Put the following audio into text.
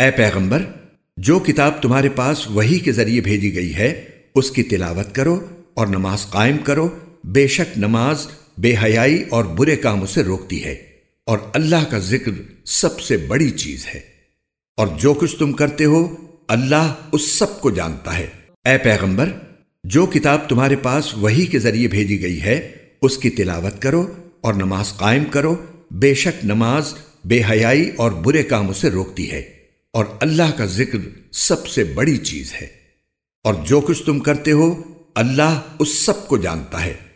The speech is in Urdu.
اے پیغمبر، جو کتاب تمہارے پاس وہی کے ذریعے بھیجی گئی ہے، اس کی تلاوت کرو اور نماز قائم کرو، بے شک نماز بے حیائی اور برے کاموں سے روکتی ہے، اور اللہ کا ذکر سب سے بڑی چیز ہے۔ اور جو کچھ تم کرتے ہو، اللہ اس سب کو جانتا ہے۔ اے پیغمبر، جو کتاب تمہارے پاس وہی کے ذریعے بھیجی گئی ہے، اس کی تلاوت کرو اور نماز قائم کرو، بے شک نماز بے حیائی اور برے کاموں سے روکتی ہے۔ اور اللہ کا ذکر سب سے بڑی چیز ہے۔ اور جو کچھ تم کرتے ہو، اللہ اس سب کو جانتا ہے۔